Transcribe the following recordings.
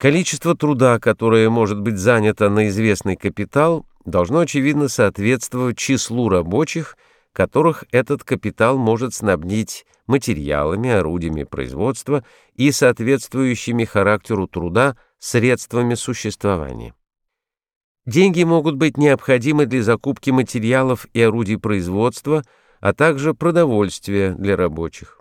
Количество труда, которое может быть занято на известный капитал, должно очевидно соответствовать числу рабочих, которых этот капитал может снабдить материалами, орудиями производства и соответствующими характеру труда средствами существования. Деньги могут быть необходимы для закупки материалов и орудий производства, а также продовольствия для рабочих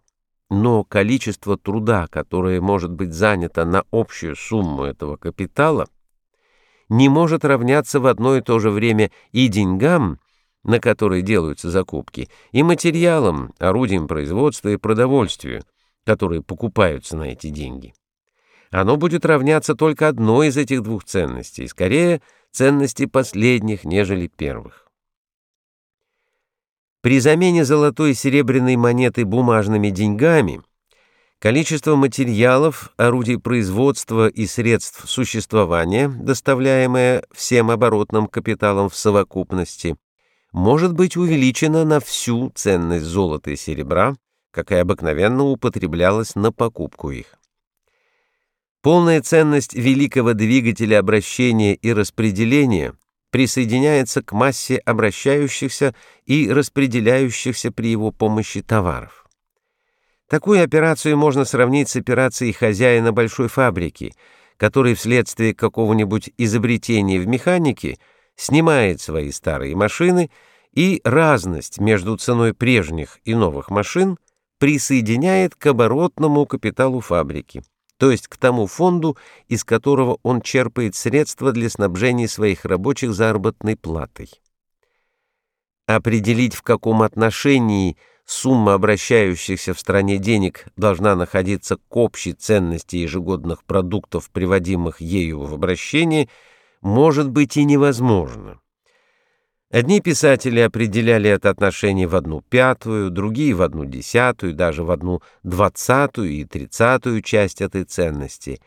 но количество труда, которое может быть занято на общую сумму этого капитала, не может равняться в одно и то же время и деньгам, на которые делаются закупки, и материалам, орудиям производства и продовольствию, которые покупаются на эти деньги. Оно будет равняться только одной из этих двух ценностей, скорее ценности последних, нежели первых. При замене золотой и серебряной монеты бумажными деньгами количество материалов, орудий производства и средств существования, доставляемое всем оборотным капиталом в совокупности, может быть увеличено на всю ценность золота и серебра, какая обыкновенно употреблялась на покупку их. Полная ценность великого двигателя обращения и распределения – присоединяется к массе обращающихся и распределяющихся при его помощи товаров. Такую операцию можно сравнить с операцией хозяина большой фабрики, который вследствие какого-нибудь изобретения в механике снимает свои старые машины и разность между ценой прежних и новых машин присоединяет к оборотному капиталу фабрики то есть к тому фонду, из которого он черпает средства для снабжения своих рабочих заработной платой. Определить, в каком отношении сумма обращающихся в стране денег должна находиться к общей ценности ежегодных продуктов, приводимых ею в обращение, может быть и невозможно. Одни писатели определяли это отношение в одну пятую, другие в одну десятую, даже в одну двадцатую и тридцатую часть этой ценности.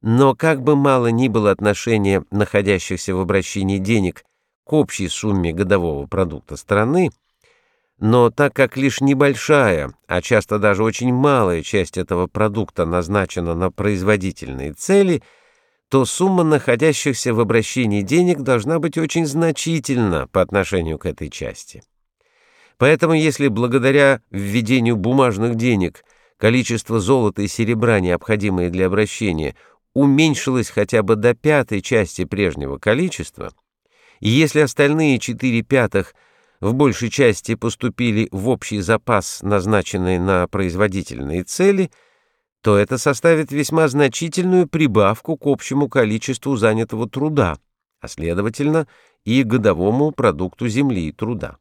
Но как бы мало ни было отношения находящихся в обращении денег к общей сумме годового продукта страны, но так как лишь небольшая, а часто даже очень малая часть этого продукта назначена на производительные цели – то сумма находящихся в обращении денег должна быть очень значительна по отношению к этой части. Поэтому если благодаря введению бумажных денег количество золота и серебра, необходимое для обращения, уменьшилось хотя бы до пятой части прежнего количества, и если остальные четыре пятых в большей части поступили в общий запас, назначенный на производительные цели – то это составит весьма значительную прибавку к общему количеству занятого труда, а следовательно и годовому продукту земли и труда.